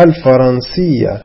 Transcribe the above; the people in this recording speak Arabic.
الفرنسية.